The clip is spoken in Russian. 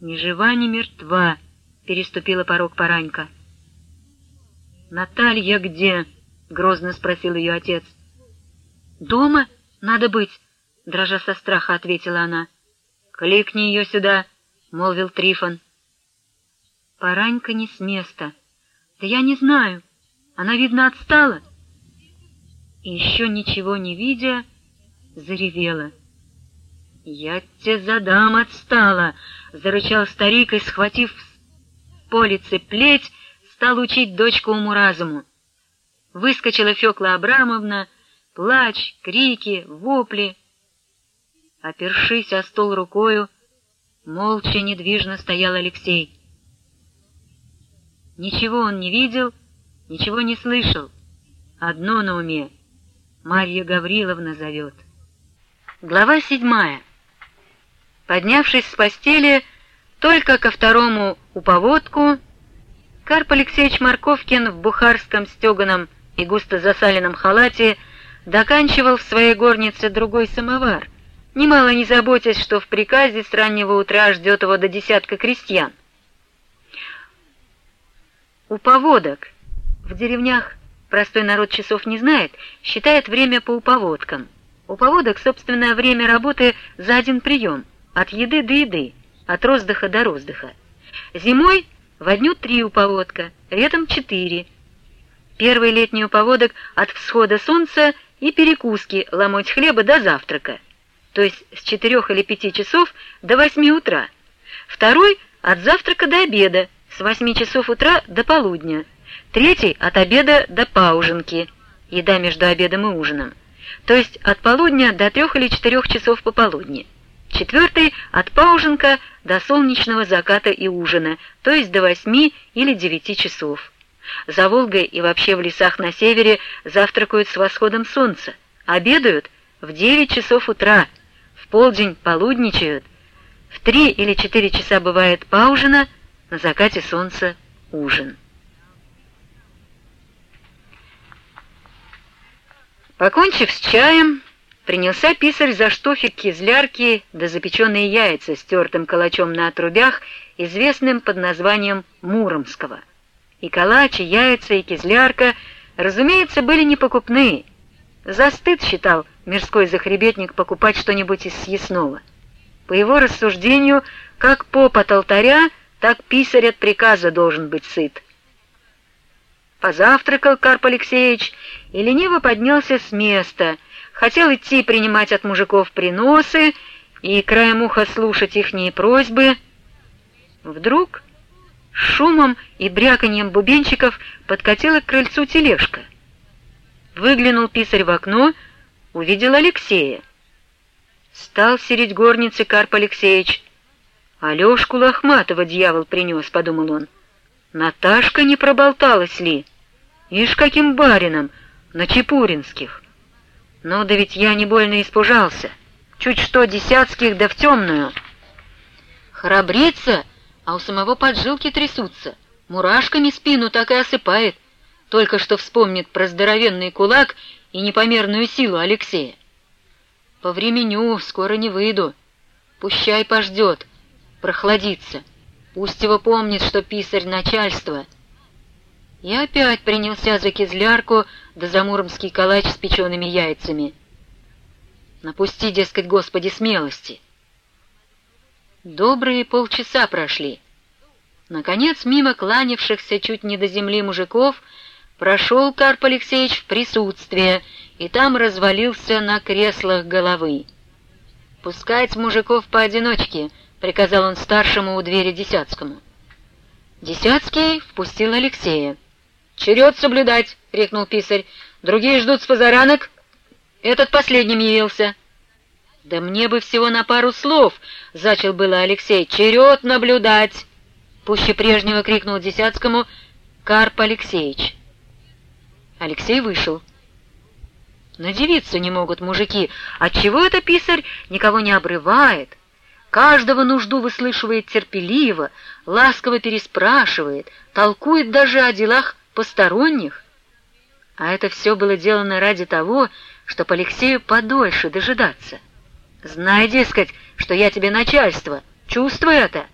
Ни жива, ни мертва, переступила порог Паранька. «Наталья где?» — грозно спросил ее отец. «Дома надо быть», — дрожа со страха ответила она. «Кликни ее сюда», — молвил Трифон. Паранька не с места. «Да я не знаю. Она, видно, отстала». И еще ничего не видя, заревела. «Я тебе задам отстала!» — зарычал старик и, схватив с полицы плеть, стал учить дочку уму-разуму. Выскочила Фёкла Абрамовна, плач, крики, вопли. Опершись о стол рукою, молча недвижно стоял Алексей. Ничего он не видел, ничего не слышал. Одно на уме — Марья Гавриловна зовет. Глава седьмая. Поднявшись с постели, только ко второму уповодку, Карп Алексеевич Марковкин в бухарском стеганом и густо засаленном халате доканчивал в своей горнице другой самовар, немало не заботясь, что в приказе с раннего утра ждет его до десятка крестьян. У поводок в деревнях простой народ часов не знает, считает время по уповодкам. У поводок собственное время работы за один прием, от еды до еды, от роздыха до роздыха. Зимой в дню три уповодка, летом четыре. Первый летний уповодок от всхода солнца и перекуски ломоть хлеба до завтрака, то есть с четырех или пяти часов до восьми утра. Второй от завтрака до обеда, с восьми часов утра до полудня. Третий от обеда до пауженки, еда между обедом и ужином, то есть от полудня до трех или четырех часов пополудни. Четвертый — от пауженка до солнечного заката и ужина, то есть до восьми или девяти часов. За Волгой и вообще в лесах на севере завтракают с восходом солнца, обедают в девять часов утра, в полдень полудничают, в три или четыре часа бывает паужина, на закате солнца ужин. Покончив с чаем, Принялся писарь за штофик кизлярки да запеченные яйца с тертым калачом на отрубях, известным под названием Муромского. И калач, и яйца, и кизлярка, разумеется, были непокупные. За стыд считал мирской захребетник покупать что-нибудь из съестного. По его рассуждению, как поп от алтаря, так писарь от приказа должен быть сыт. Позавтракал Карп Алексеевич и лениво поднялся с места — хотел идти принимать от мужиков приносы и краем уха слушать ихние просьбы. Вдруг шумом и бряканьем бубенчиков подкатила к крыльцу тележка. Выглянул писарь в окно, увидел Алексея. Стал сереть горницы Карп Алексеевич. «Алешку Лохматова дьявол принес», — подумал он. «Наташка не проболталась ли? Ишь, каким барином, на Чепуринских!» Ну да ведь я не больно испужался. Чуть что десятских да в темную. Храбрится, а у самого поджилки трясутся. Мурашками спину так и осыпает. Только что вспомнит про здоровенный кулак и непомерную силу Алексея. По времени скоро не выйду. Пущай пождет, прохладится. Пусть его помнит, что писарь начальства — и опять принялся за кизлярку да за муромский калач с печеными яйцами. Напусти, дескать, Господи, смелости. Добрые полчаса прошли. Наконец, мимо кланявшихся чуть не до земли мужиков, прошел Карп Алексеевич в присутствие, и там развалился на креслах головы. «Пускать мужиков поодиночке», — приказал он старшему у двери Десятскому. Десятский впустил Алексея. «Черед соблюдать!» — крикнул писарь. «Другие ждут с позаранок. Этот последним явился». «Да мне бы всего на пару слов!» — зачал было Алексей. «Черед наблюдать!» Пуще прежнего крикнул Десятскому Карп Алексеевич. Алексей вышел. Надевиться не могут мужики. Отчего это писарь никого не обрывает? Каждого нужду выслышивает терпеливо, ласково переспрашивает, толкует даже о делах посторонних. А это все было сделано ради того, чтобы Алексею подольше дожидаться. Знай, дескать, что я тебе начальство, чувствуй это.